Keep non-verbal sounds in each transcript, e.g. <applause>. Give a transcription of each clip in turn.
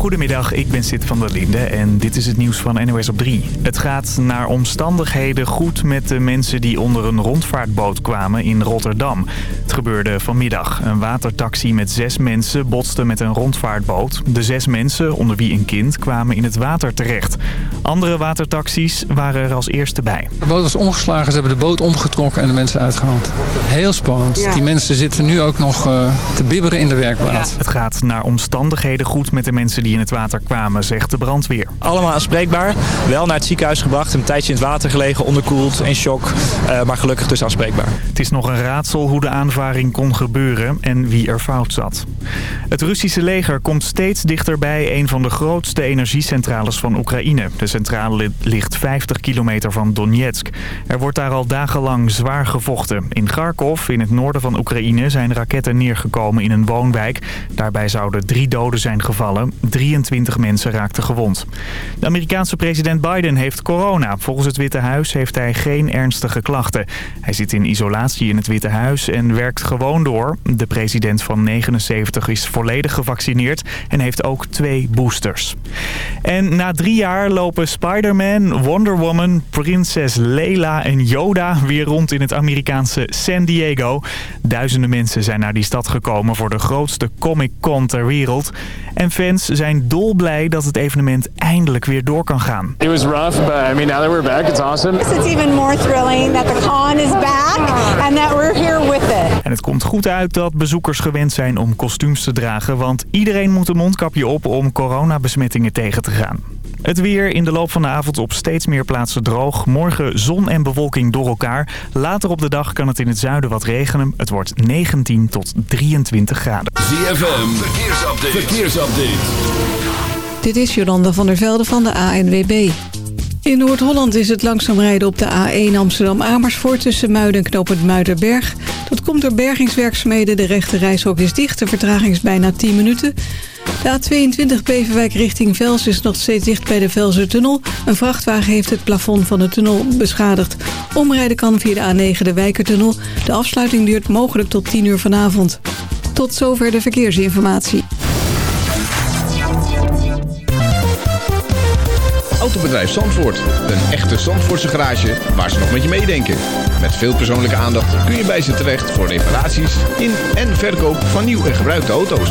Goedemiddag, ik ben Sid van der Linde en dit is het nieuws van NOS op 3. Het gaat naar omstandigheden goed met de mensen die onder een rondvaartboot kwamen in Rotterdam. Het gebeurde vanmiddag. Een watertaxi met zes mensen botste met een rondvaartboot. De zes mensen, onder wie een kind, kwamen in het water terecht. Andere watertaxis waren er als eerste bij. De boot was omgeslagen, ze hebben de boot omgetrokken en de mensen uitgehaald. Heel spannend. Die mensen zitten nu ook nog uh, te bibberen in de werkplaats. Het gaat naar omstandigheden goed met de mensen die in het water kwamen, zegt de brandweer. Allemaal aanspreekbaar. Wel naar het ziekenhuis gebracht, een tijdje in het water gelegen, onderkoeld, in shock. Uh, maar gelukkig dus aanspreekbaar. Het is nog een raadsel hoe de aanvaring kon gebeuren en wie er fout zat. Het Russische leger komt steeds dichter bij een van de grootste energiecentrales van Oekraïne. De centrale ligt 50 kilometer van Donetsk. Er wordt daar al dagenlang zwaar gevochten. In Kharkov, in het noorden van Oekraïne, zijn raketten neergekomen in een woonwijk. Daarbij zouden drie doden zijn gevallen. 23 mensen raakten gewond. De Amerikaanse president Biden heeft corona. Volgens het Witte Huis heeft hij geen ernstige klachten. Hij zit in isolatie in het Witte Huis en werkt gewoon door. De president van 79 is volledig gevaccineerd en heeft ook twee boosters. En na drie jaar lopen Spider-Man, Wonder Woman, prinses Leila en Yoda weer rond in het Amerikaanse San Diego. Duizenden mensen zijn naar die stad gekomen voor de grootste Comic-Con ter wereld. En fans zijn dolblij dat het evenement eindelijk weer door kan gaan. It was rough, but I mean now that we're back, it's awesome. It's even more thrilling that the con is back and that we're here with it. En het komt goed uit dat bezoekers gewend zijn om kostuums te dragen, want iedereen moet een mondkapje op om coronabesmettingen tegen te gaan. Het weer in de loop van de avond op steeds meer plaatsen droog. Morgen zon en bewolking door elkaar. Later op de dag kan het in het zuiden wat regenen. Het wordt 19 tot 23 graden. ZFM, verkeersupdate. verkeersupdate. Dit is Jolanda van der Velde van de ANWB. In Noord-Holland is het langzaam rijden op de A1 Amsterdam-Amersfoort... tussen Muiden en knooppunt Muiderberg. Dat komt door bergingswerkzaamheden. De rechte reishok is dicht. De vertraging is bijna 10 minuten. De A22 Beverwijk richting Vels is nog steeds dicht bij de Velsertunnel. Een vrachtwagen heeft het plafond van de tunnel beschadigd. Omrijden kan via de A9 de Wijkertunnel. De afsluiting duurt mogelijk tot 10 uur vanavond. Tot zover de verkeersinformatie. Autobedrijf Zandvoort. Een echte Zandvoortse garage waar ze nog met je meedenken. Met veel persoonlijke aandacht kun je bij ze terecht voor reparaties in en verkoop van nieuw en gebruikte auto's.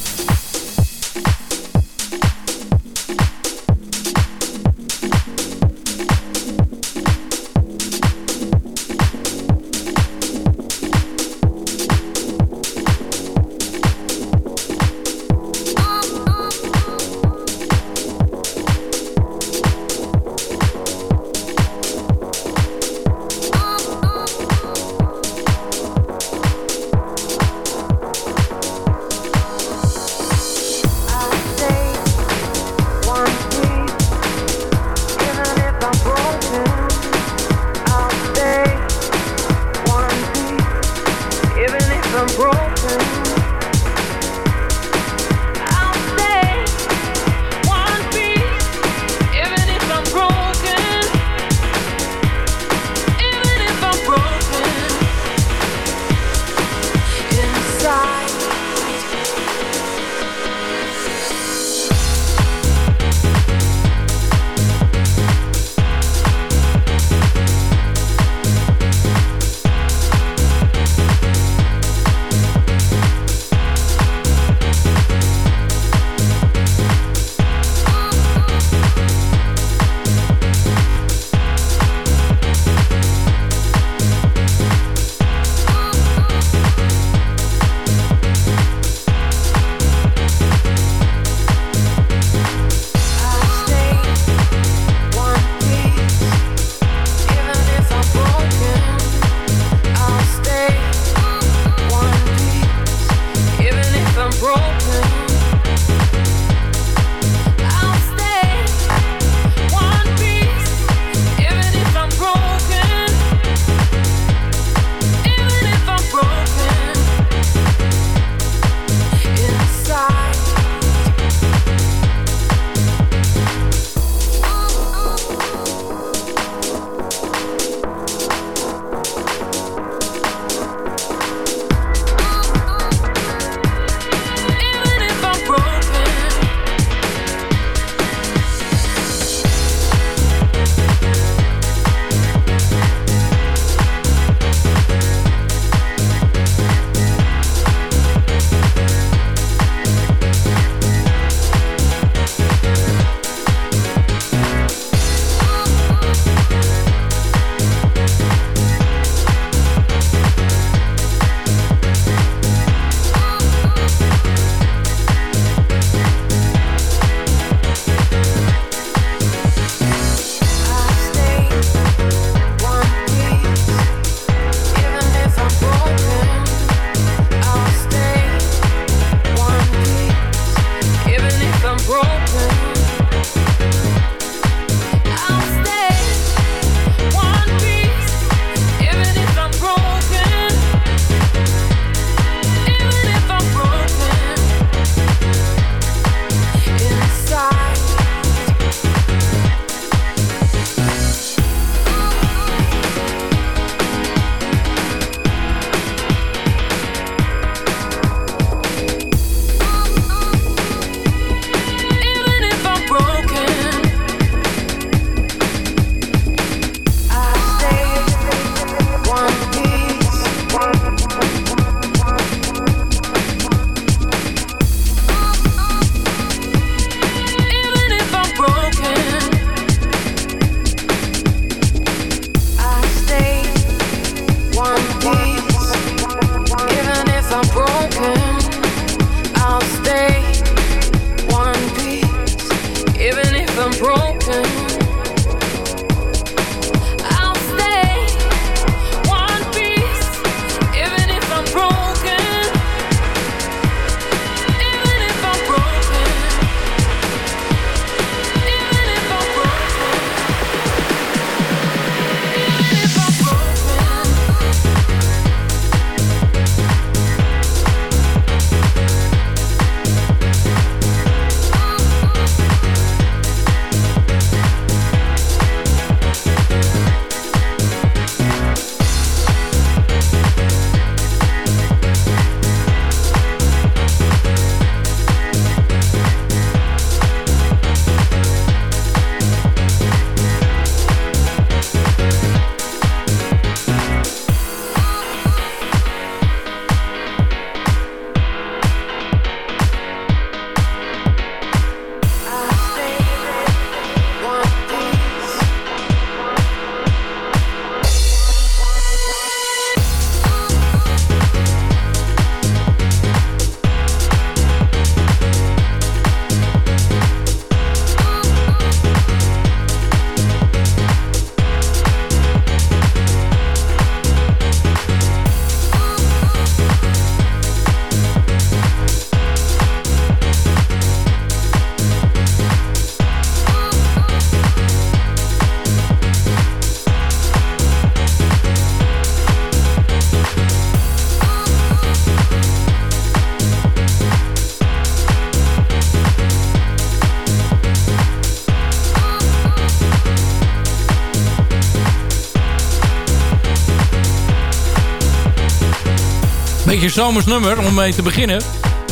Beetje zomers nummer om mee te beginnen.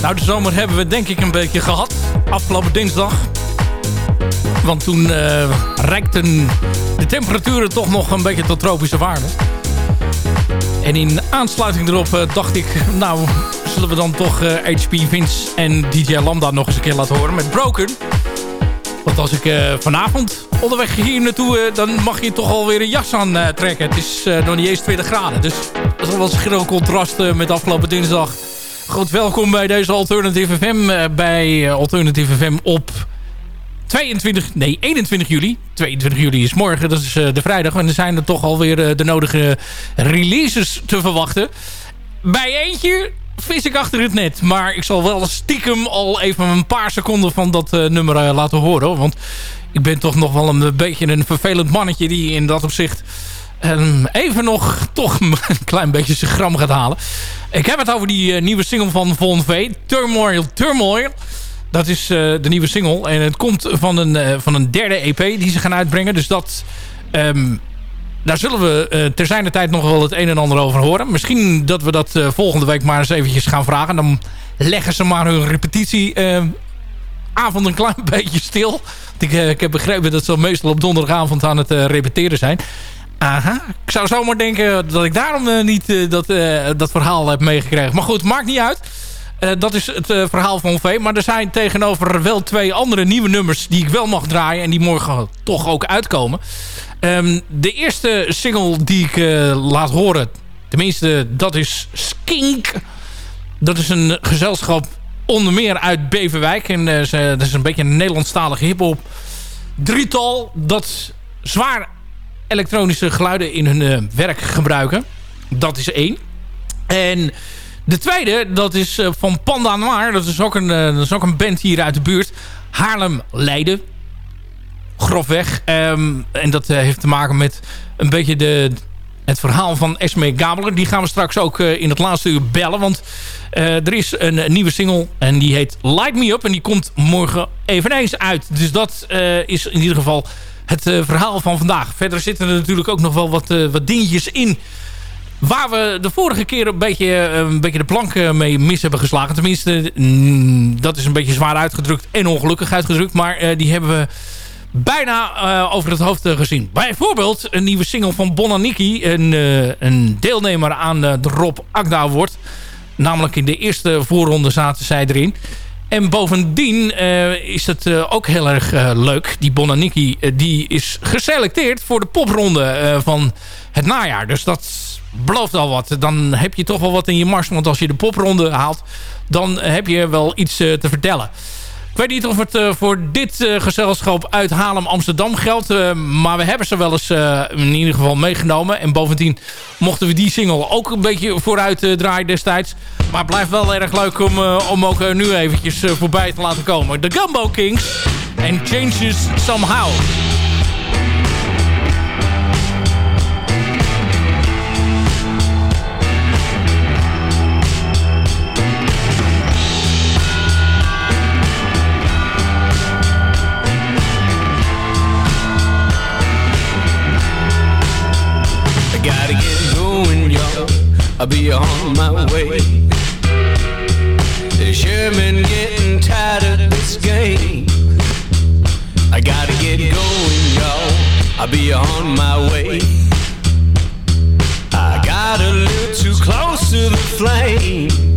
Nou, de zomer hebben we denk ik een beetje gehad. Afgelopen dinsdag. Want toen uh, reikten de temperaturen toch nog een beetje tot tropische waarde. En in aansluiting erop uh, dacht ik... Nou, zullen we dan toch HP Vince en DJ Lambda nog eens een keer laten horen met Broken. Want als ik vanavond onderweg hier naartoe... dan mag je toch alweer een jas aan trekken. Het is nog niet eens 20 graden. Dus dat is wel een groot contrast met afgelopen dinsdag. Goed, welkom bij deze Alternative FM. bij Alternative FM op 22, nee 21 juli. 22 juli is morgen, dat is de vrijdag. En er zijn er toch alweer de nodige releases te verwachten. Bij eentje vis ik achter het net. Maar ik zal wel stiekem al even een paar seconden van dat uh, nummer laten horen. Want ik ben toch nog wel een beetje een vervelend mannetje die in dat opzicht... Um, even nog toch <laughs> een klein beetje zijn gram gaat halen. Ik heb het over die nieuwe single van Von V. Turmoil, Turmoil. Dat is de nieuwe single. En het komt van een, van een derde EP die ze gaan uitbrengen. Dus dat... Um, daar zullen we uh, ter zijner tijd nog wel het een en ander over horen. Misschien dat we dat volgende week maar eens eventjes gaan vragen. Dan leggen ze maar hun repetitie avond een klein <laughs> beetje stil. Ik, ik, heb begrepen dat ze meestal op donderdagavond aan het repeteren zijn. Aha. Ik zou zomaar denken dat ik daarom niet dat, dat verhaal heb meegekregen. Maar goed, maakt niet uit. Uh, dat is het uh, verhaal van V. Maar er zijn tegenover wel twee andere nieuwe nummers... die ik wel mag draaien en die morgen toch ook uitkomen. Um, de eerste single die ik uh, laat horen... tenminste, dat is Skink. Dat is een gezelschap onder meer uit Beverwijk. En ze, dat is een beetje een Nederlandstalige hiphop drietal... dat zwaar elektronische geluiden in hun werk gebruiken. Dat is één. En... De tweede, dat is van Panda Noir. Dat is, ook een, dat is ook een band hier uit de buurt. Haarlem-Leiden. Grofweg. Um, en dat uh, heeft te maken met een beetje de, het verhaal van Esme Gabeler. Die gaan we straks ook in het laatste uur bellen. Want er is een, nieuwe single en die heet Light Me Up. En die komt morgen eveneens uit. Dus dat is in ieder geval het verhaal van vandaag. Verder zitten er natuurlijk ook nog wel wat, wat dingetjes in Waar we de vorige keer een beetje, een beetje de plank mee mis hebben geslagen. Tenminste, mm, dat is een beetje zwaar uitgedrukt en ongelukkig uitgedrukt. Maar die hebben we bijna uh, over het hoofd gezien. Bijvoorbeeld een nieuwe single van Bonaniki. Een, uh, een deelnemer aan de Rob Agda Award. Namelijk in de eerste voorronde zaten zij erin. En bovendien is het ook heel erg leuk. Die Bonaniki die is geselecteerd voor de popronde van het najaar. Dus dat belooft al wat. Dan heb je toch wel wat in je mars. Want als je de popronde haalt, dan heb je wel iets te vertellen. Weet niet of het uh, voor dit uh, gezelschap uit Haarlem Amsterdam geldt. maar we hebben ze wel eens in ieder geval meegenomen. En bovendien mochten we die single ook een beetje vooruit draaien destijds. Maar het blijft wel erg leuk om, om ook nu eventjes voorbij te laten komen. De Gumbo Kings en Changes Somehow. I'll be on my way. Sherman getting tired of this game. I gotta get going, y'all. I'll be on my way. I got a little too close to the flame.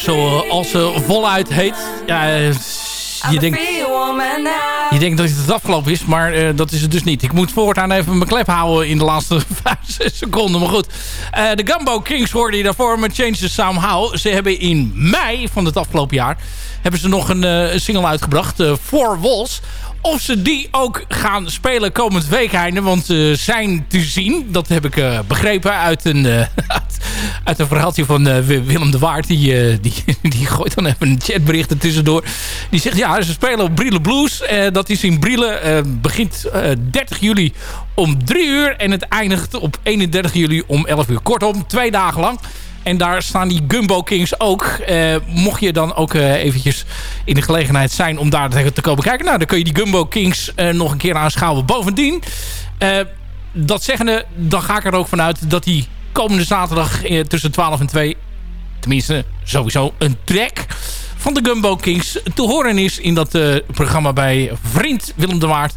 Zoals ze voluit heet. Ja, eh, je denkt, je denkt dat het afgelopen is, maar eh, dat is het dus niet. Ik moet voortaan even mijn klep houden in de laatste <laughs> 5, 6 seconden. Maar goed, Eh, de Gumbo Kings hoorde je daarvoor met Change the Somehow. Ze hebben in mei van het afgelopen jaar hebben ze nog een, eh, single uitgebracht, eh, Four Walls. Of ze die ook gaan spelen komend weekende. Want ze zijn te zien. Dat heb ik eh, begrepen uit een, eh, uit, een verhaaltje van eh, Wi- Willem de Waard. Die, eh, die, <laughs> die gooit dan even een chatbericht er tussendoor. Die zegt ja, ze spelen op Brielle Blues. Eh, dat is in Brielle. eh, begint eh, 30 juli om 3 uur. En het eindigt op 31 juli om 11 uur. Kortom, twee dagen lang. En daar staan die Gumbo Kings ook. Mocht je dan ook eh, eventjes in de gelegenheid zijn om daar te, te komen kijken. Nou, dan kun je die Gumbo Kings nog een keer aanschouwen. Bovendien, dat zeggende, dan ga ik er ook vanuit dat die komende zaterdag eh, tussen 12 en 2... tenminste, sowieso een track van de Gumbo Kings te horen is in dat eh, programma bij vriend Willem de Waard.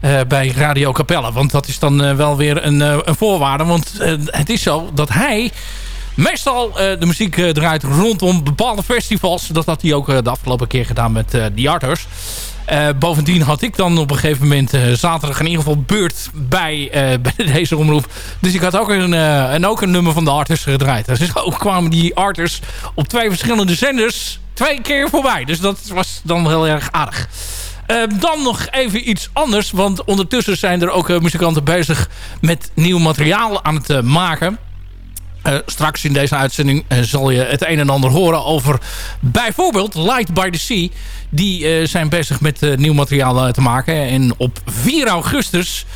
eh, bij Radio Capelle. Want dat is dan wel weer een, een voorwaarde. Want het is zo dat hij meestal de muziek draait rondom bepaalde festivals. Dat had hij ook de afgelopen keer gedaan met The Arters. Eh, bovendien had ik dan op een gegeven moment eh, zaterdag in ieder geval beurt bij, eh, <laughs> bij deze omroep. Dus ik had ook een, en ook een nummer van de Arters gedraaid. Dus <laughs> ook kwamen die Arters op twee verschillende zenders twee keer voorbij. Dus dat was dan heel erg aardig. Dan nog even iets anders. Want ondertussen zijn er ook muzikanten bezig met nieuw materiaal aan het maken. Eh, straks in deze uitzending eh, zal je het een en ander horen over bijvoorbeeld Light by the Sea. Die eh, zijn bezig met nieuw materiaal te maken. En op 4 augustus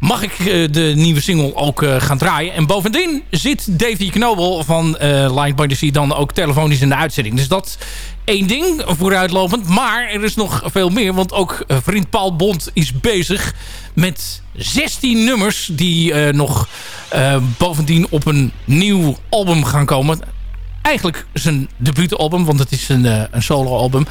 mag ik de nieuwe single ook gaan draaien. En bovendien zit Davy Knobel van Light by the Sea dan ook telefonisch in de uitzending. Dus dat één ding vooruitlopend. Maar er is nog veel meer. Want ook vriend Paul Bond is bezig met 16 nummers die eh, nog eh, bovendien op een nieuw album gaan komen. Eigenlijk zijn debuutalbum, want het is een, eh, een soloalbum.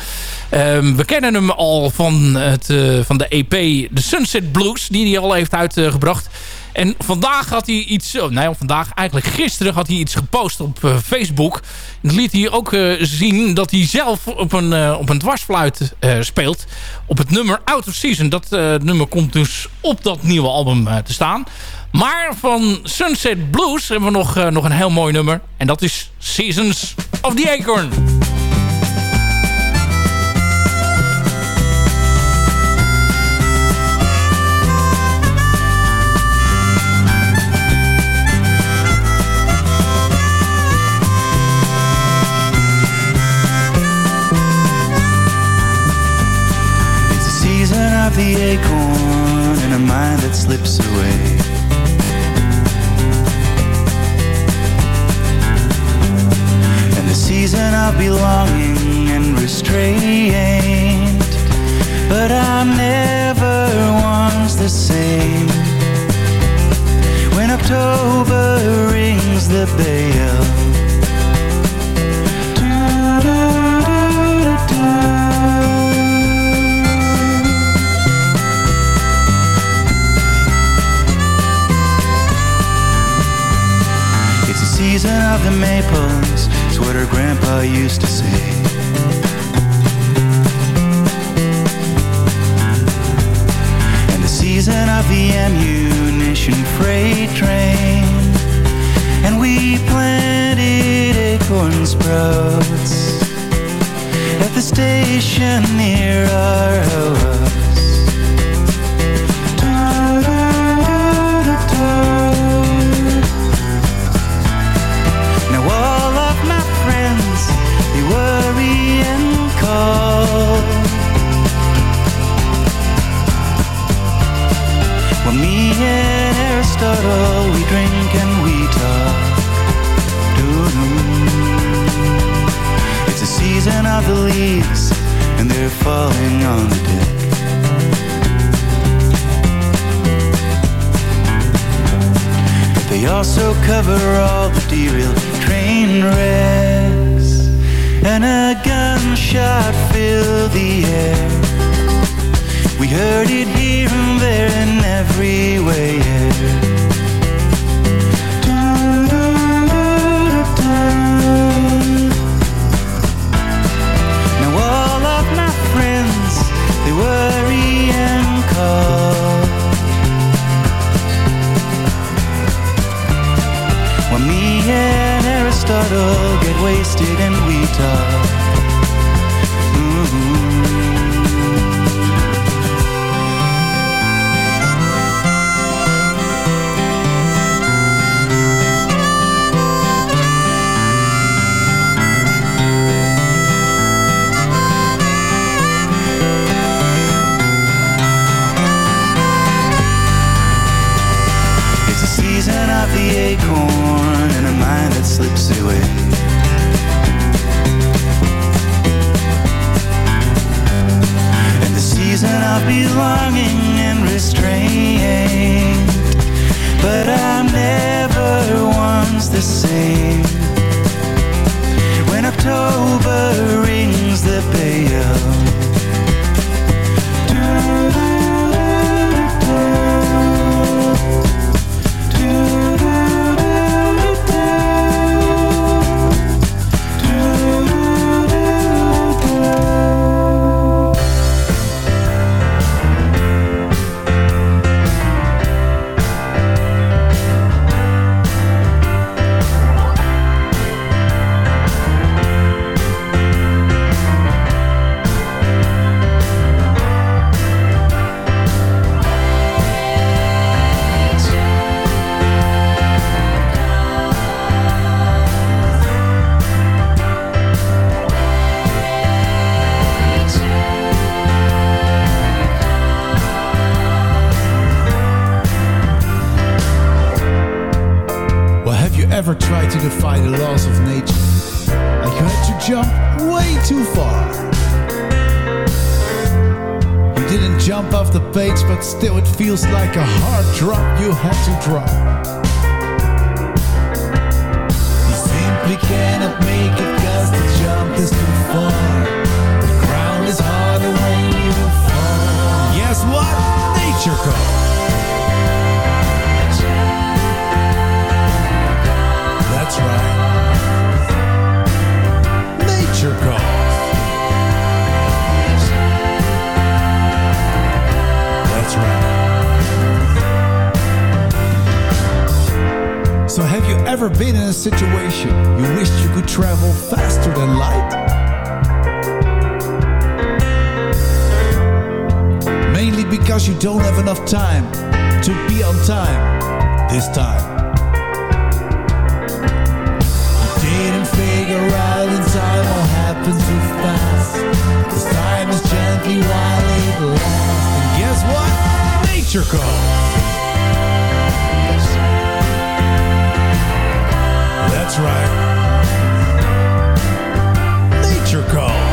Ehm, we kennen hem al van, het, van de EP The Sunset Blues, die hij al heeft uitgebracht. En vandaag had hij iets... Oh, nee, vandaag, eigenlijk gisteren had hij iets gepost op eh, Facebook. En liet hij ook eh, zien dat hij zelf op een, eh, op een dwarsfluit speelt. Op het nummer Out of Season. Dat nummer komt dus op dat nieuwe album te staan. Maar van Sunset Blues hebben we nog, nog een heel mooi nummer. En dat is Seasons of the Acorn. The acorn and a mind that slips away. And the season of belonging and restraint. But I'm never once the same. When October rings the bell. Of the maples, it's what her grandpa used to say. And the season of the ammunition freight train. And we planted acorn sprouts at the station near our house. Because you don't have enough time to be on time this time. You didn't figure out in time all happened too fast. This time is gently while it lasts. And guess what? Nature calls. That's right. Nature calls.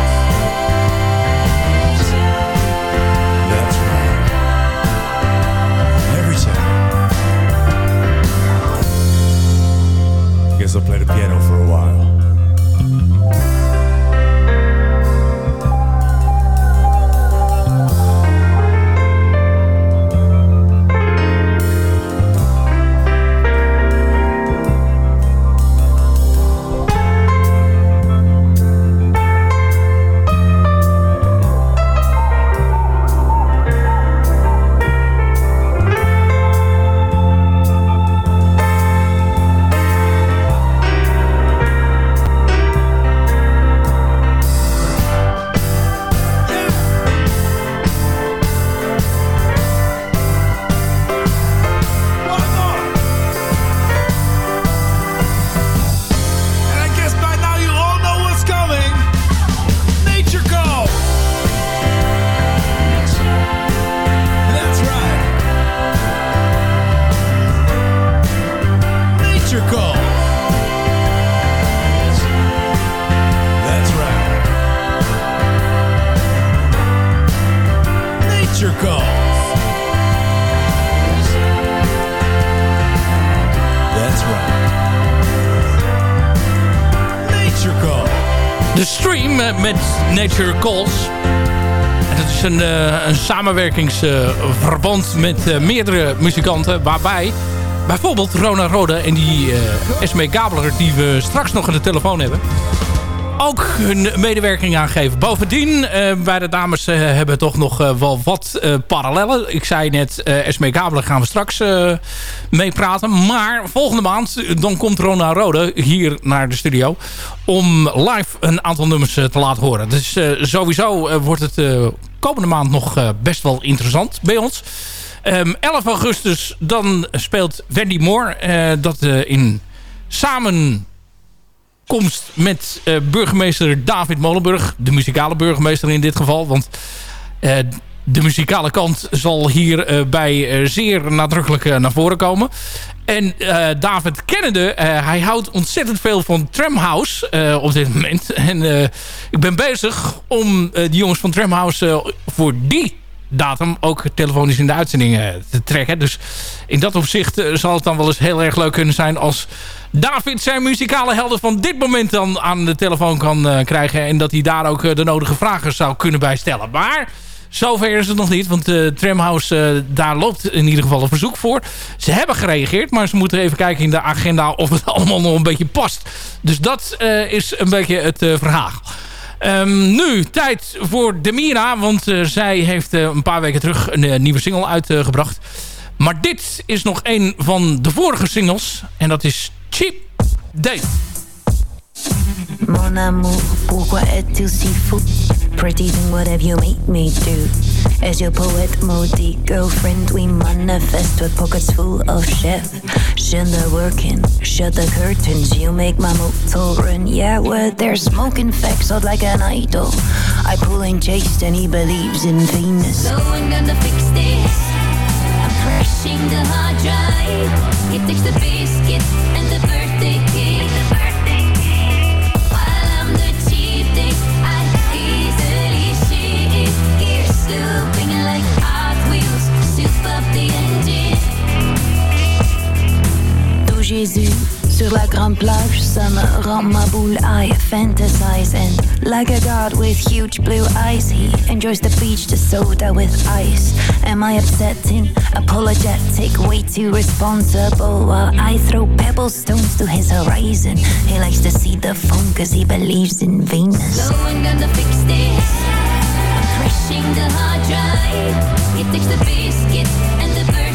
Guess I'll play the piano for a while. De stream eh, met Nature Calls. En dat is een, eh, een samenwerkingsverband met eh, meerdere muzikanten. Waarbij bijvoorbeeld Rona Rode en die Esme Gabler... die we straks nog aan de telefoon hebben... ook hun medewerking aangeven. Bovendien, eh, bij de dames eh, hebben toch nog eh, wel wat parallellen. Ik zei net, Esme Gabler gaan we straks meepraten. Maar volgende maand, dan komt Rona Rode hier naar de studio... om live een aantal nummers te laten horen. Dus sowieso wordt het komende maand nog best wel interessant bij ons. Ehm, 11 augustus, dan speelt Wendy Moore... dat in samen komst met eh, burgemeester David Molenburg. De muzikale burgemeester in dit geval. Want eh, de muzikale kant zal hier eh, bij zeer nadrukkelijk naar voren komen. En David kennende, hij houdt ontzettend veel van Tramhouse op dit moment. En ik ben bezig om die jongens van Tramhouse voor die datum ook telefonisch in de uitzending te trekken. Dus in dat opzicht zal het dan wel eens heel erg leuk kunnen zijn als David zijn muzikale helden van dit moment dan aan de telefoon kan eh, krijgen. En dat hij daar ook eh, de nodige vragen zou kunnen bij stellen. Maar zover is het nog niet. Want eh Tramhouse, daar loopt in ieder geval een verzoek voor. Ze hebben gereageerd. Maar ze moeten even kijken in de agenda of het <laughs> allemaal nog een beetje past. Dus dat is een beetje het verhaal. Ehm, nu, tijd voor Demira. Want zij heeft een paar weken terug een nieuwe single uitgebracht. maar dit is nog een van de vorige singles. En dat is Cheap Date. Mon amour, pourquoi es-tu si fou? Pretty than what have you made me do? As your poet maudit girlfriend, we manifest with pockets full of chef. Shut the working, shut the curtains, you make my motor run. Yeah, well, they're smoking facts out like an idol. I pull and chase, and he believes in Venus. So I'm gonna fix this. The hard drive. It takes the biscuit and the birthday cake. While I'm the I easily like Hot Wheels. Soup up the engine. Jésus sur la grande plage, ça me rend ma boule. I fantasize and like a god with huge blue eyes, he enjoys the beach, the soda with ice. Am I upsetting? Apologetic, way too responsible. While I throw pebble stones to his horizon, he likes to see the phone cause he believes in Venus. So I'm gonna fix this. I'm crashing the hard drive. It takes the biscuit and the birthday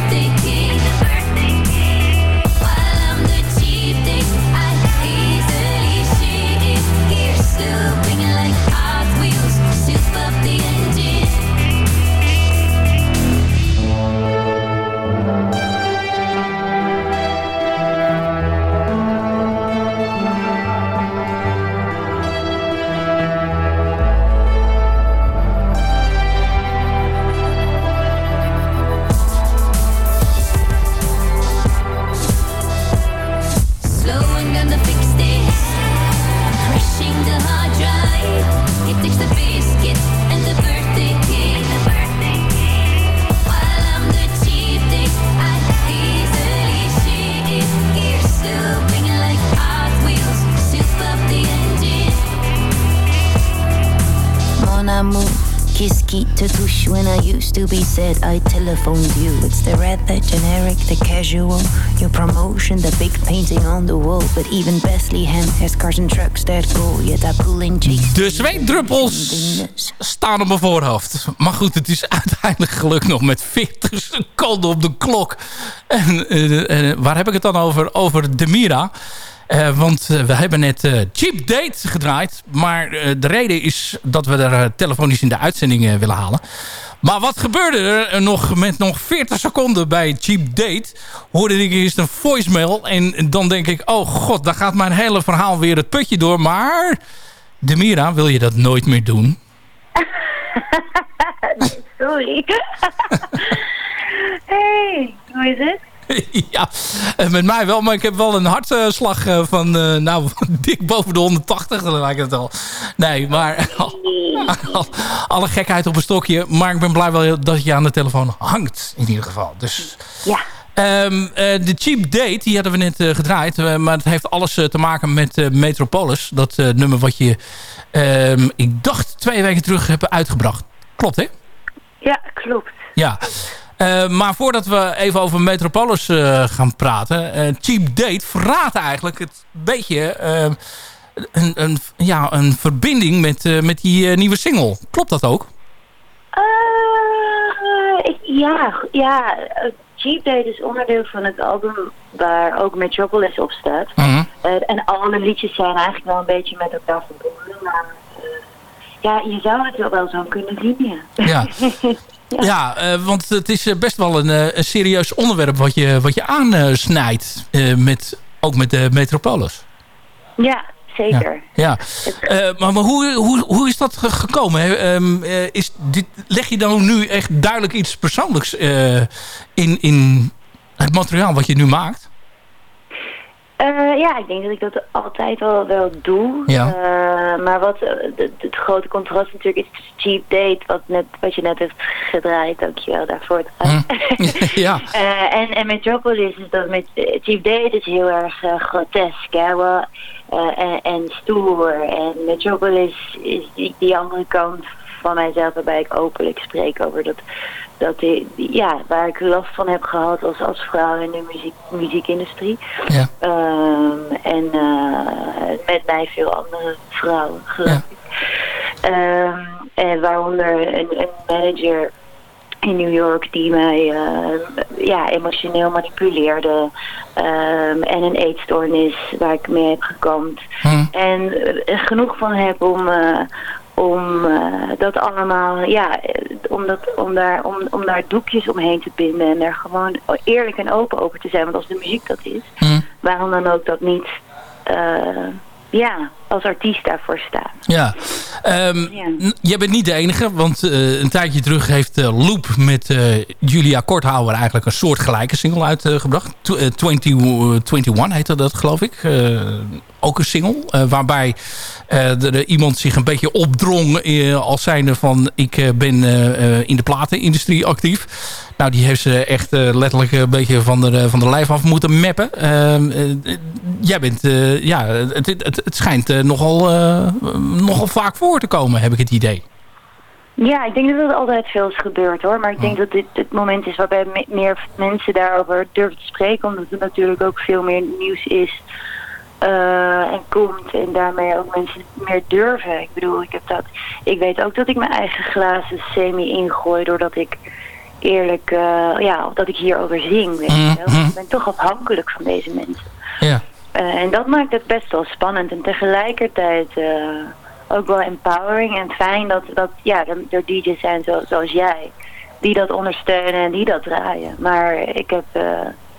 amour. Kiss quitte te touche when I used to be said I telephoned you. It's the red, the generic, the casual. Your promotion, the big painting on the wall. But even Bethlehem has cars and trucks that go. Yet I pull in chase. De zweetdruppels staan op mijn voorhoofd. Maar goed, het is <laughs> uiteindelijk gelukt nog met 40 seconden op de klok. En eh, eh, waar heb ik het dan over? Over Demira. Eh, want eh, we hebben net eh, Cheap Date gedraaid. Maar de reden is dat we er telefonisch in de uitzending willen halen. Maar wat gebeurde er nog met nog 40 seconden bij Cheap Date? Hoorde ik eerst een voicemail. En dan denk ik, oh god, daar gaat mijn hele verhaal weer het putje door. Maar, Demira, wil je dat nooit meer doen? <laughs> Sorry. <laughs> hey, hoe is het? <laughs> ja, eh, met mij wel. Maar ik heb wel een hartslag eh, van, eh, nou, <laughs> dik boven de 180. Dan lijkt het al. Nee, maar <laughs> alle gekheid op een stokje. Maar ik ben blij wel dat je aan de telefoon hangt, in ieder geval. Dus... Ja. Ehm, eh, de Cheap Date, die hadden we net gedraaid. maar het heeft alles te maken met Metropolis. Dat nummer wat je, ehm, ik dacht, twee weken terug hebben uitgebracht. Klopt, hè? Ja, klopt. Ja. Eh, maar voordat we even over Metropolis eh, gaan praten. eh, Cheap Date verraadt eigenlijk het beetje een, een, ja, een verbinding met, met die nieuwe single. Klopt dat ook? Ja, ja. Cheap Date is onderdeel van het album waar ook Metropolis op staat. Mhm. En alle liedjes zijn eigenlijk wel een beetje met elkaar verbonden. Maar ja, je zou het wel wel zo kunnen zien, ja. Ja. <laughs> Ja, eh, want het is eh, best wel een, eh, een serieus onderwerp wat je, wat je aansnijdt. met, ook met de Metropolis. Ja, zeker. Ja, maar, maar hoe, hoe, hoe is dat ge- gekomen? hè? Ehm, eh, is dit, leg je dan nu echt duidelijk iets persoonlijks in, in het materiaal wat je nu maakt? Eh, ja, ik denk dat ik dat altijd wel, wel doe. Ja. Eh, maar wat eh, het- het grote contrast natuurlijk is Cheap Date, wat, net, wat je net hebt gedraaid. Dankjewel daarvoor. <laughs> <laughs> ja. Eh, en, en Metropolis is dat met Cheap Date is heel erg grotesk, hè, wel, en, en stoer. En Metropolis is die, die andere kant van mijzelf waarbij ik openlijk spreek over dat, dat die- ja, waar ik last van heb gehad als, als vrouw in de muziek, muziekindustrie. Ja. Ehm, en eh, met mij veel andere vrouwen, geloof ik. Ehm, en waaronder een, een manager in New York die mij eh, ja, emotioneel manipuleerde. Ehm, en een eetstoornis waar ik mee heb gekampt. En er genoeg van heb om, eh, om eh, dat allemaal, ja, om, dat, om, daar, om, om daar doekjes omheen te binden. En er gewoon eerlijk en open over te zijn. Want als de muziek dat is, waarom dan ook dat niet eh, ja, als artiest daarvoor staan. Ja. Ehm, Jij bent niet de enige, want eh, een tijdje terug heeft eh, Loop met eh, Julia Korthouwer eigenlijk een soortgelijke single uitgebracht. Tw- eh, 20, eh, 21 heette dat geloof ik. Ook een single, waarbij er iemand zich een beetje opdrong als zijnde van ik ben in de platenindustrie actief. Nou, die heeft ze echt letterlijk een beetje van de, van de lijf af moeten mappen. Jij bent, eh, ja, het, het, het schijnt eh, nogal, eh, nogal vaak voor te komen, heb ik het idee. Ja, ik denk dat er altijd veel is gebeurd hoor. Maar ik denk dat dit het moment is waarbij me- meer mensen daarover durven te spreken. Omdat er natuurlijk ook veel meer nieuws is en komt. En daarmee ook mensen meer durven. Ik bedoel, ik, heb dat, ik weet ook dat ik mijn eigen glazen semi ingooi. Doordat ik eerlijk, ja, dat ik hierover zing. Weet je wel. Ik ben toch afhankelijk van deze mensen. Ja. Eh, en dat maakt het best wel spannend. En tegelijkertijd eh, ook wel empowering en fijn dat, dat ja, er, er DJ's zijn zo, zoals jij. Die dat ondersteunen en die dat draaien. Maar ik heb eh,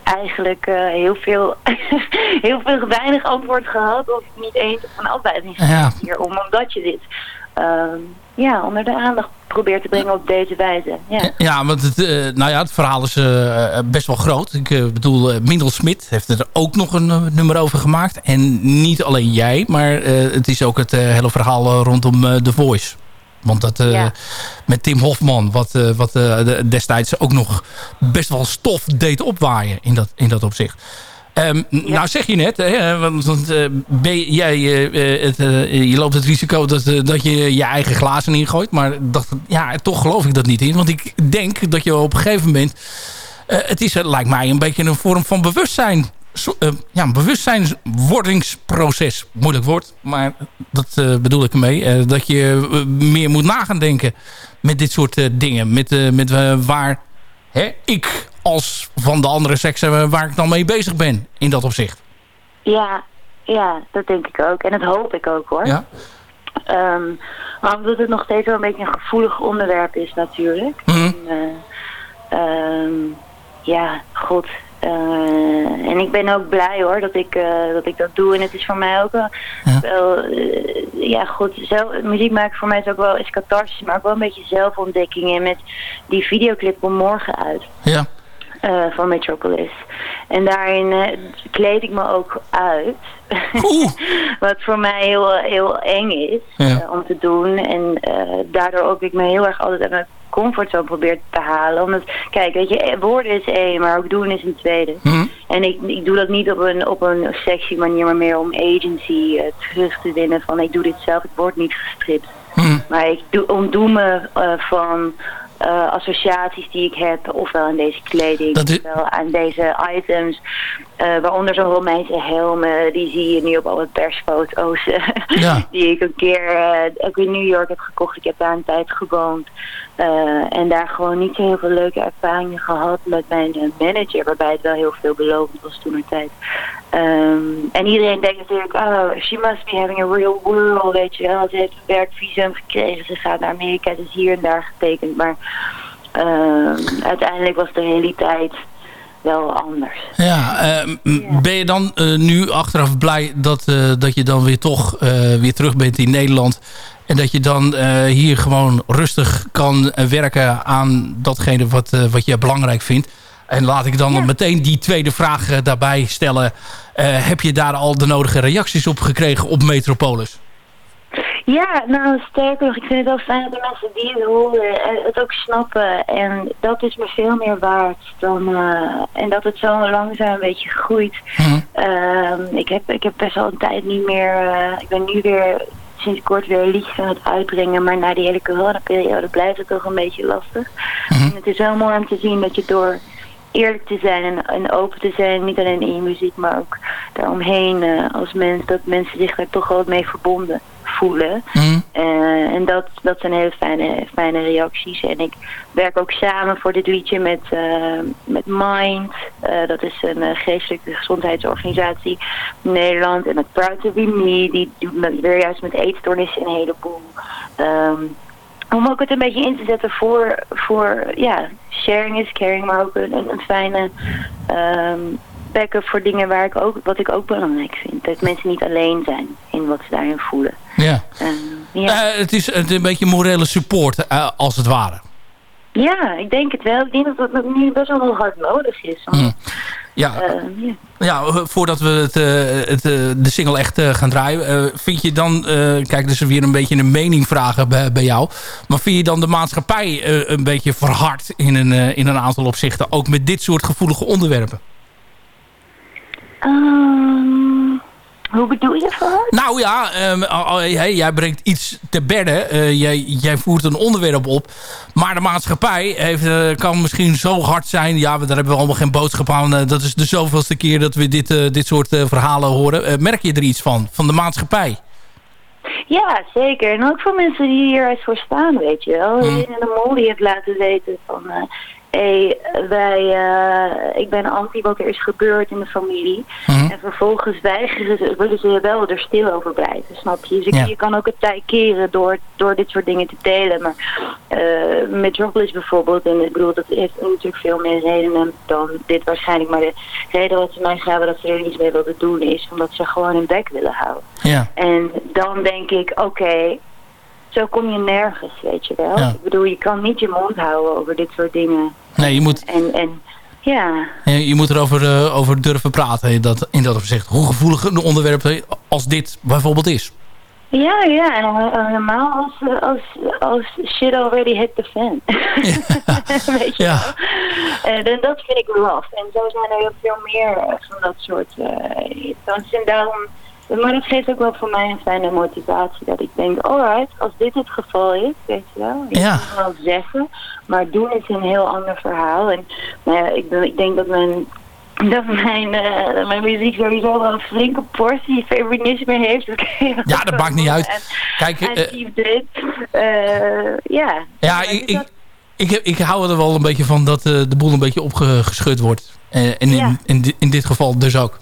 eigenlijk heel veel, <laughs> heel veel weinig antwoord gehad. Of niet eens of van afwijzing Ja. hierom. Omdat je dit ja, onder de aandacht probeert te brengen op deze wijze. Ja. Ja, want het, eh, nou ja, het verhaal is eh, best wel groot. Ik eh, bedoel, uh, Mindel Smit heeft er ook nog een eh, nummer over gemaakt. En niet alleen jij, maar eh, het is ook het eh, hele verhaal eh, rondom eh, The Voice. Want dat eh, met Tim Hofman, wat, eh, wat eh, de- destijds ook nog best wel stof deed opwaaien in dat, in dat opzicht. Ehm, Nou zeg je net, hè, want, want, eh, ben jij, eh, eh, het, je loopt het risico dat, dat je je eigen glazen ingooit. Maar dat, ja, toch geloof ik dat niet in. Want ik denk dat je op een gegeven moment... het is, lijkt mij, een beetje een vorm van bewustzijn. Ja, een bewustzijnswordingsproces. Moeilijk woord, maar dat bedoel ik ermee. Dat je meer moet nagaan denken met dit soort dingen. Met, met waar hè, ik als van de andere seks eh, waar ik dan mee bezig ben in dat opzicht. Ja, ja, dat denk ik ook. En dat hoop ik ook hoor. Ja. Ehm, maar omdat het nog steeds wel een beetje een gevoelig onderwerp is natuurlijk. Mhm. En, eh, ehm, ja, god. eh, en ik ben ook blij hoor dat ik, dat ik dat doe. En het is voor mij ook wel, wel ja goed, zelf, muziek maken voor mij is ook wel is catharsis, maar ook wel een beetje zelfontdekking. En met die videoclip komt morgen uit Ja. Eh, van Metropolis. En daarin eh, kleed ik me ook uit. <laughs> Wat voor mij heel, heel eng is Ja. eh, om te doen. En eh, daardoor ook ik me heel erg altijd uit mijn comfortzone probeer te halen. Omdat, kijk, weet je, woorden is één, maar ook doen is een tweede. Mhm. En ik, ik doe dat niet op een, op een sexy manier, maar meer om agency terug te winnen. Van ik doe dit zelf, ik word niet gestript. Mhm. Maar ik doe, ontdoe me van eh, associaties die ik heb, ofwel aan deze kleding, Dat is- ofwel aan deze items. eh, waaronder zo'n Romeinse helmen, die zie je nu op alle persfoto's. <laughs> Ja. die ik een keer eh, ook in New York heb gekocht. Ik heb daar een tijd gewoond. Eh, en daar gewoon niet zo heel veel leuke ervaringen gehad met mijn eh, manager, waarbij het wel heel veel belovend was toen een tijd. Ehm, en iedereen denkt natuurlijk, oh, she must be having a real world, weet je wel. Ze heeft een werkvisum gekregen, ze gaat naar Amerika, ze is hier en daar getekend. Maar ehm, uiteindelijk was de realiteit wel anders. Ja, eh, m- ben je dan eh, nu achteraf blij dat, dat je dan weer toch weer terug bent in Nederland... en dat je dan eh, hier gewoon rustig kan eh, werken aan datgene wat, eh, wat je belangrijk vindt? En laat ik dan meteen die tweede vraag daarbij stellen. Heb je daar al de nodige reacties op gekregen op Metropolis? Ja, nou sterker nog, ik vind het wel fijn dat de mensen die het horen het ook snappen. En dat is me veel meer waard dan... en dat het zo langzaam een beetje groeit. Ehm, ik, heb, ik heb best wel een tijd niet meer... ik ben nu weer sinds kort weer liedjes aan het uitbrengen. Maar na die hele coronaperiode blijft het toch een beetje lastig. En het is wel mooi om te zien dat je door eerlijk te zijn en, en open te zijn, niet alleen in je muziek, maar ook daaromheen eh, als mens, dat mensen zich daar toch wel mee verbonden voelen. Eh, en dat, dat zijn hele fijne, fijne reacties. En ik werk ook samen voor dit liedje met, eh, met Mind. Eh, dat is een geestelijke gezondheidsorganisatie in Nederland. En met Proud to Be Me, die doet weer juist met eetstoornissen een heleboel. Ehm, om ook het een beetje in te zetten voor, voor ja, sharing is caring, maar ook een, een, een fijne ehm backup voor dingen waar ik ook, wat ik ook belangrijk vind. Dat mensen niet alleen zijn in wat ze daarin voelen. Ja. Ehm, ja. Eh, het is het is een beetje morele support, eh, als het ware. ja, ik denk het wel. Ik denk dat dat nu best wel heel hard nodig is. Want, Mm. Ja, ehm, ja. Ja, eh, voordat we het, het, de single echt gaan draaien. vind je dan, kijk, dus weer een beetje een mening vragen bij, bij jou. Maar vind je dan de maatschappij een beetje verhard in een, in een aantal opzichten? Ook met dit soort gevoelige onderwerpen? Ehm, hoe bedoel je voor? Nou ja, ehm, hey, jij brengt iets te bedden. Eh, jij, jij voert een onderwerp op. Maar de maatschappij heeft, eh, kan misschien zo hard zijn. Ja, daar hebben we allemaal geen boodschap aan. Eh, dat is de zoveelste keer dat we dit, dit soort verhalen horen. Merk je er iets van, van de maatschappij? Ja, zeker. En ook voor mensen die hier eens voor staan, weet je wel. Mm. In de mol die heeft laten weten van... hé, wij, eh, ik ben anti wat er is gebeurd in de familie. Mhm. En vervolgens weigeren ze, willen ze wel er stil over blijven, snap je? Dus ik, Ja. je kan ook het tij keren door, door dit soort dingen te delen. Maar eh Metropolis bijvoorbeeld, en ik bedoel, dat heeft natuurlijk veel meer redenen dan dit waarschijnlijk. Maar de reden wat ze mij gaven dat ze er niets mee wilden doen is omdat ze gewoon hun bek willen houden. Ja. En dan denk ik, oké, zo kom je nergens, weet je wel. Ja. Ik bedoel, je kan niet je mond houden over dit soort dingen. Nee, je moet, En, en ja, eh, je moet erover eh, over durven praten in dat, in dat opzicht. Hoe gevoelig een onderwerp als dit bijvoorbeeld is. Ja, ja, en al- helemaal als, eh, als, als shit already hit the fan. <laughs> Weet je Ja. wel? En, en dat vind ik rough. En zo zijn er heel veel meer eh, van dat soort uh, En daarom, maar dat geeft ook wel voor mij een fijne motivatie. Dat ik denk, alright, als dit het geval is, weet je wel. Je Ja. kan het wel zeggen, maar doen is een heel ander verhaal. En nou ja, ik, ben- ik denk dat mijn dat mijn, eh, dat mijn muziek sowieso wel een flinke portie feminisme heeft. Ja, dat maakt niet uit. <laughs> Kijk, en Steve dit. eh, ja. Ja, ik, ik, ik, ik hou er wel een beetje van dat eh, de boel een beetje opgeschud wordt. En in, Ja. in, di- in dit geval dus ook.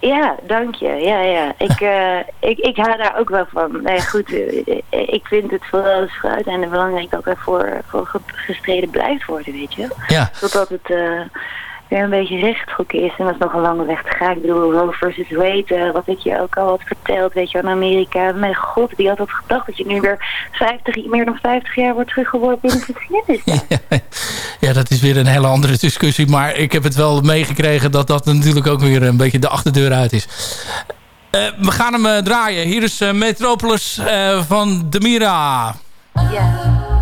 Ja, dank je. Ja, ja. Ik, <laughs> eh, ik, ik hou daar ook wel van. Nee, goed, eh, ik vind het vooral fruit en belangrijk dat er voor, voor ge- gestreden blijft worden, weet je. Ja. Totdat het eh, weer een beetje rechtgetrokken is. En dat is nog een lange weg te gaan. Ik bedoel, Roe versus Wade, eh, wat ik je ook al had verteld, weet je, in Amerika. Mijn god, die had dat gedacht dat je nu weer 50, meer dan 50 jaar wordt teruggeworpen in de geschiedenis. <laughs> Ja, dat is weer een hele andere discussie. Maar ik heb het wel meegekregen dat dat natuurlijk ook weer een beetje de achterdeur uit is. Eh, we gaan hem eh, draaien. Hier is Metropolis eh, van Demira. Ja.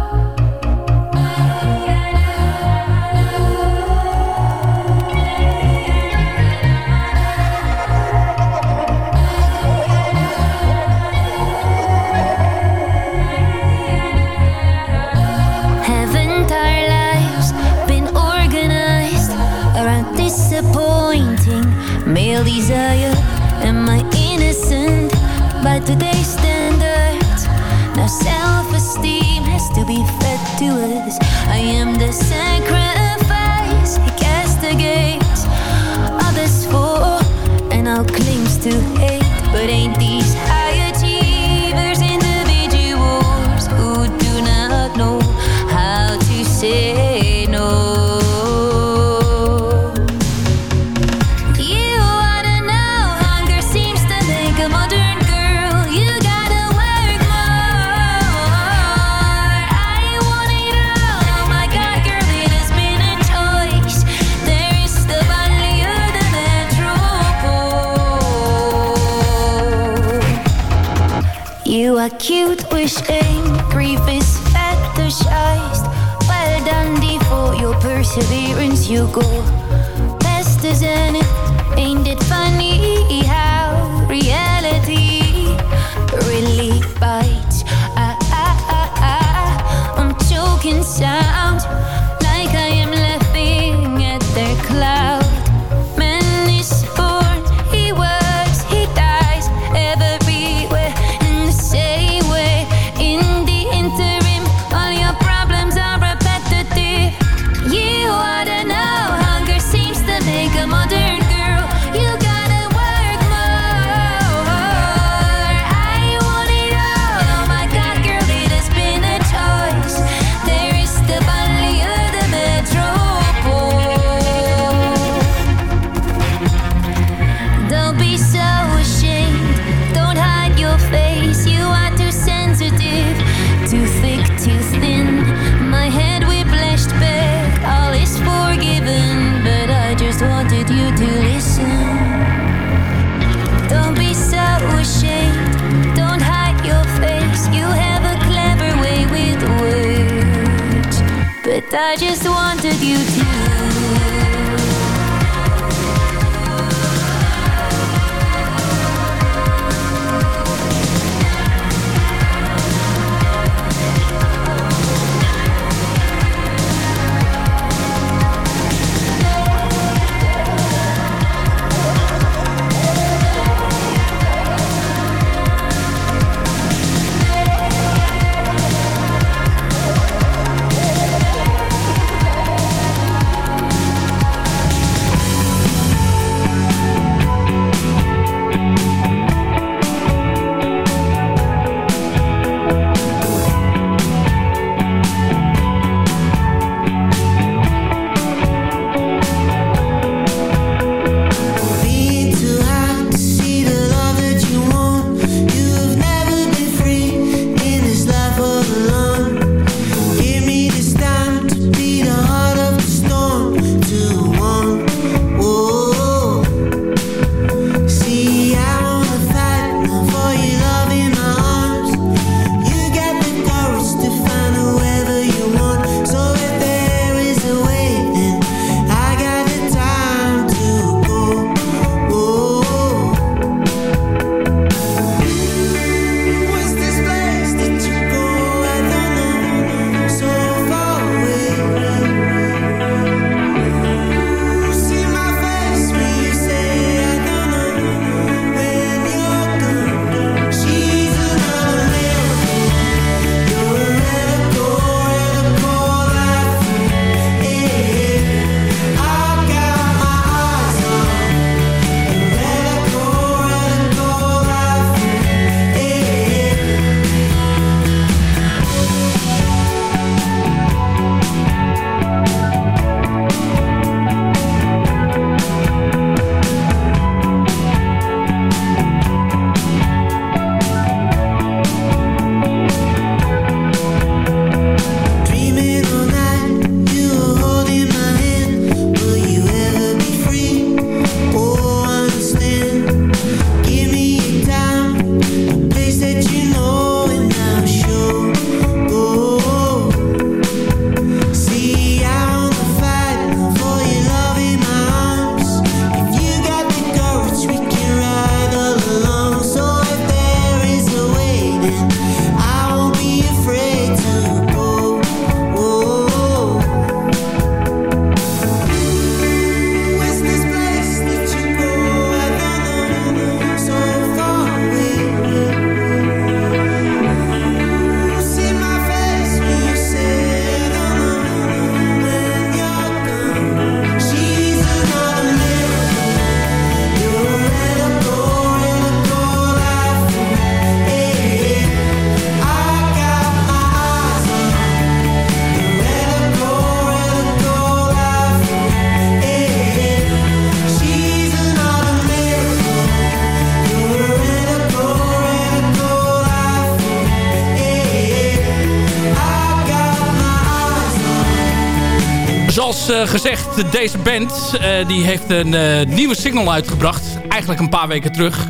Eh, gezegd, deze band eh, die heeft een eh, nieuwe single uitgebracht. Eigenlijk een paar weken terug.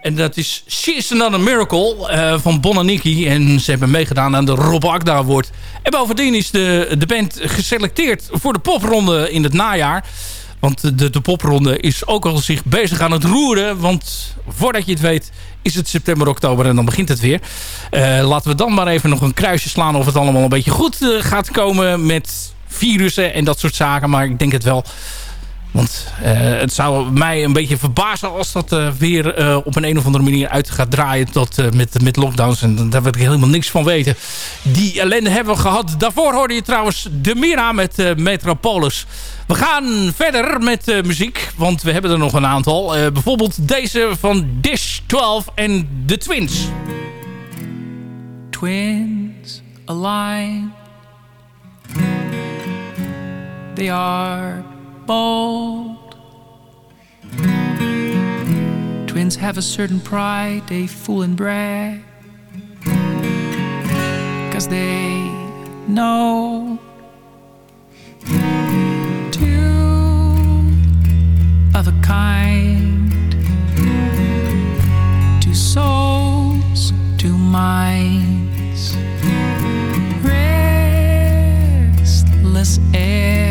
En dat is She's Another Miracle van Bon en. En ze hebben meegedaan aan de Rob Agda Award. En bovendien is de, de band geselecteerd voor de popronde in het najaar. Want de, de popronde is ook al zich bezig aan het roeren. Want voordat je het weet is het september, oktober en dan begint het weer. Laten we dan maar even nog een kruisje slaan of het allemaal een beetje goed gaat komen met virussen en dat soort zaken. Maar ik denk het wel. Want eh, het zou mij een beetje verbazen als dat eh, weer eh, op een, een of andere manier uit gaat draaien tot, met, met lockdowns. En daar wil ik helemaal niks van weten. Die ellende hebben we gehad. Daarvoor hoorde je trouwens de Mira met Metropolis. We gaan verder met muziek, want we hebben er nog een aantal. Bijvoorbeeld deze van Dish 12 en The Twins. twins align. They are bold. Twins have a certain pride, they fool and brag. Cause they know two of a kind, two souls, two minds, restless air,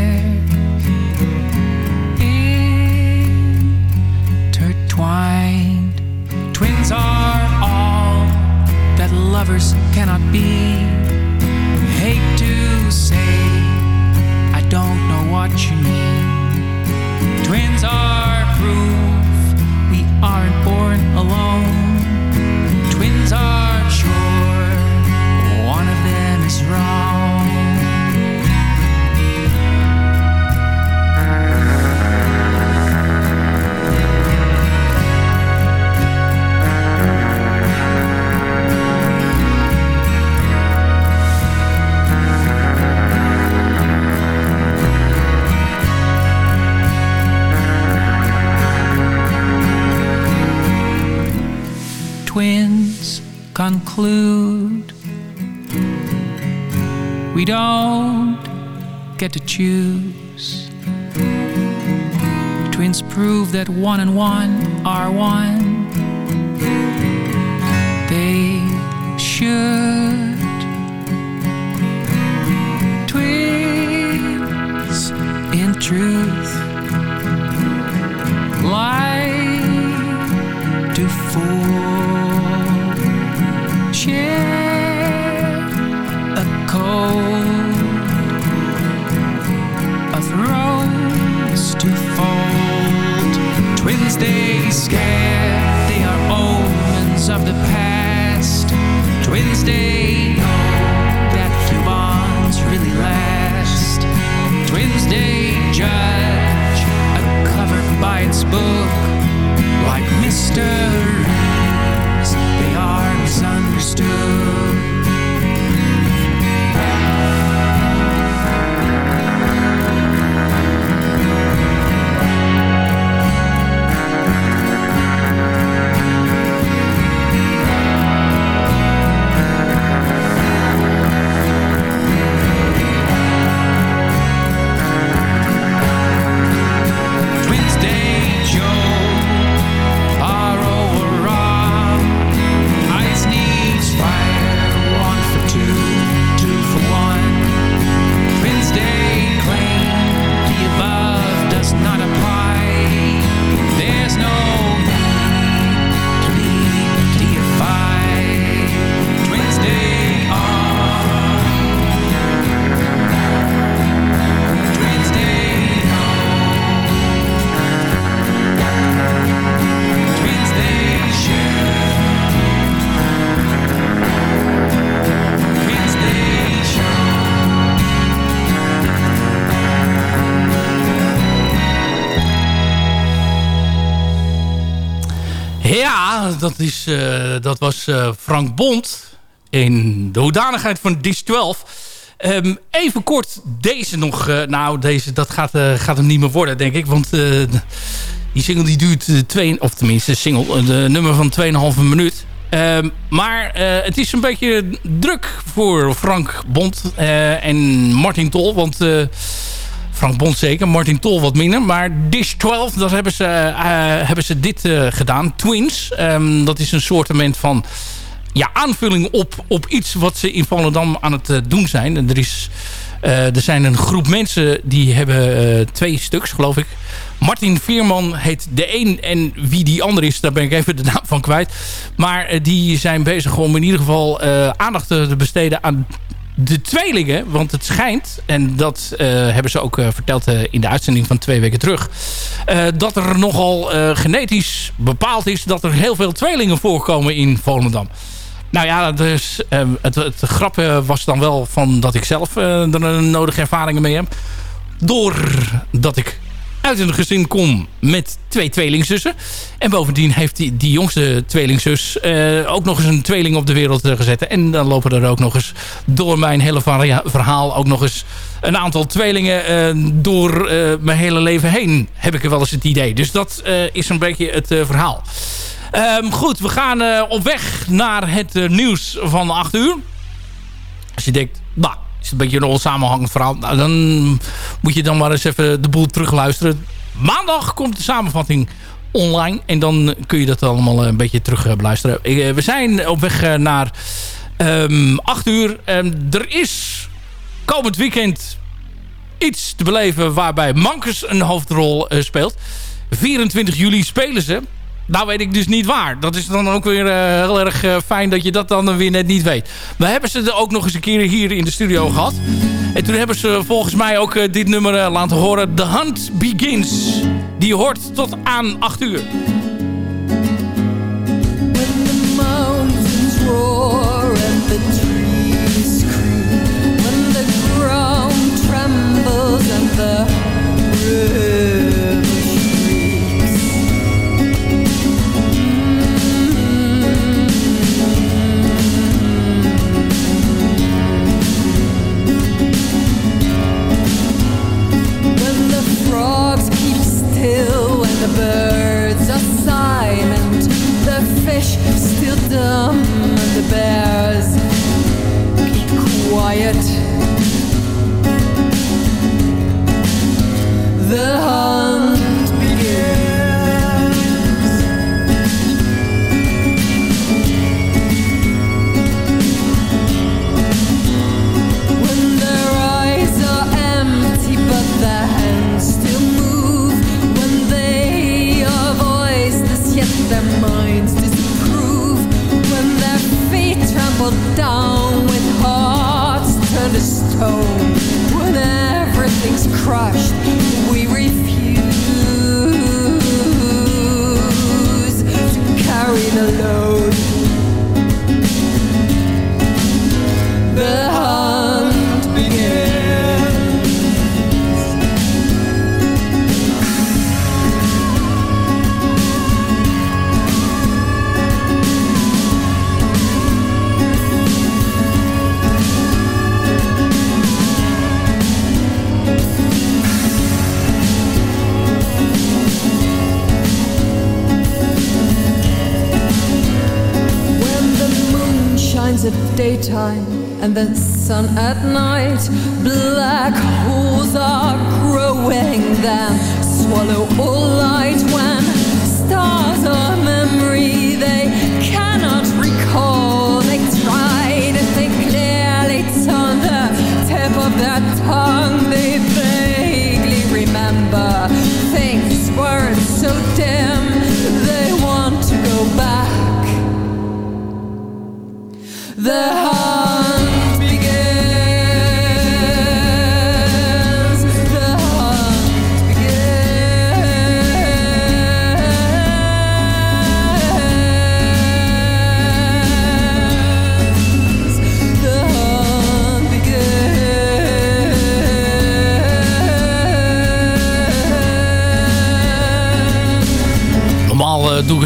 one dat, is, eh, dat was eh, Frank Bond in de hoedanigheid van Dish 12. Ehm, even kort deze nog. eh, nou, deze, dat gaat, gaat hem niet meer worden, denk ik. Want die single die duurt twee... Of tenminste, single, de nummer van 2,5 minuut. Ehm, maar het is een beetje druk voor Frank Bond en Martin Tol. Want... Frank Bond zeker, Martin Tol wat minder. Maar Dish 12, daar hebben ze, eh, hebben ze dit eh, gedaan. Twins, Ehm, dat is een soortement van ja, aanvulling op, op iets wat ze in Volendam aan het eh, doen zijn. En er, is, er zijn een groep mensen die hebben twee stuks, geloof ik. Martin Veerman heet de een en wie die ander is, daar ben ik even de naam van kwijt. Maar die zijn bezig om in ieder geval aandacht te besteden aan de tweelingen. Want het schijnt, en dat eh, hebben ze ook eh, verteld eh, in de uitzending van twee weken terug. dat er nogal genetisch bepaald is dat er heel veel tweelingen voorkomen in Volendam. Nou ja, dus, eh, het, het grapje was dan wel van dat ik zelf er nodige ervaringen mee heb. Doordat ik uit een gezin kom met twee tweelingzussen. En bovendien heeft die, die jongste tweelingzus eh, ook nog eens een tweeling op de wereld eh, gezet. En dan lopen er ook nog eens door mijn hele verhaal ook nog eens een aantal tweelingen eh, door mijn hele leven heen. Heb ik er wel eens het idee. Dus dat is een beetje het verhaal. Ehm, goed, we gaan op weg naar het nieuws van 8 uur. Als je denkt, nou, een beetje een onsamenhangend verhaal. Nou, dan moet je dan maar eens even de boel terugluisteren. Maandag komt de samenvatting online. En dan kun je dat allemaal een beetje terug eh, beluisteren. Eh, we zijn op weg eh, naar ehm 8 uur. Ehm, er is komend weekend iets te beleven waarbij Mankers een hoofdrol eh, speelt. 24 juli spelen ze. Nou weet ik dus niet waar. Dat is dan ook weer eh, heel erg eh, fijn dat je dat dan weer net niet weet. We hebben ze er ook nog eens een keer hier in de studio gehad. En toen hebben ze volgens mij ook eh, dit nummer laten horen. The Hunt Begins. Die hoort tot aan 8 uur.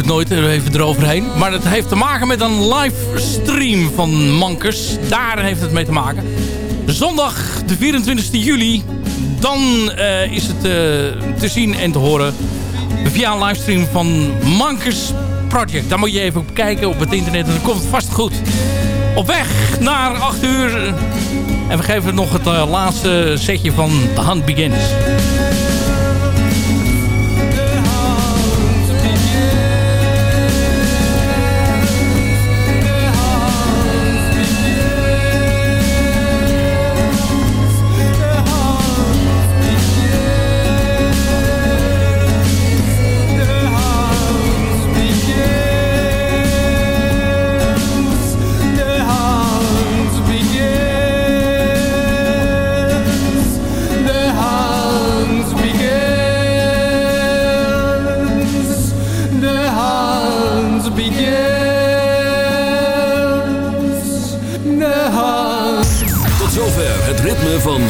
Nooit even eroverheen. Maar dat heeft te maken met een livestream van Mankers. Daar heeft het mee te maken. Zondag de 24 juli. Dan eh, is het eh, te zien en te horen via een livestream van Mankers Project. Daar moet je even op kijken op het internet en dan komt vast goed. Op weg naar 8 uur. En we geven nog het eh, laatste setje van The Hunt Begins.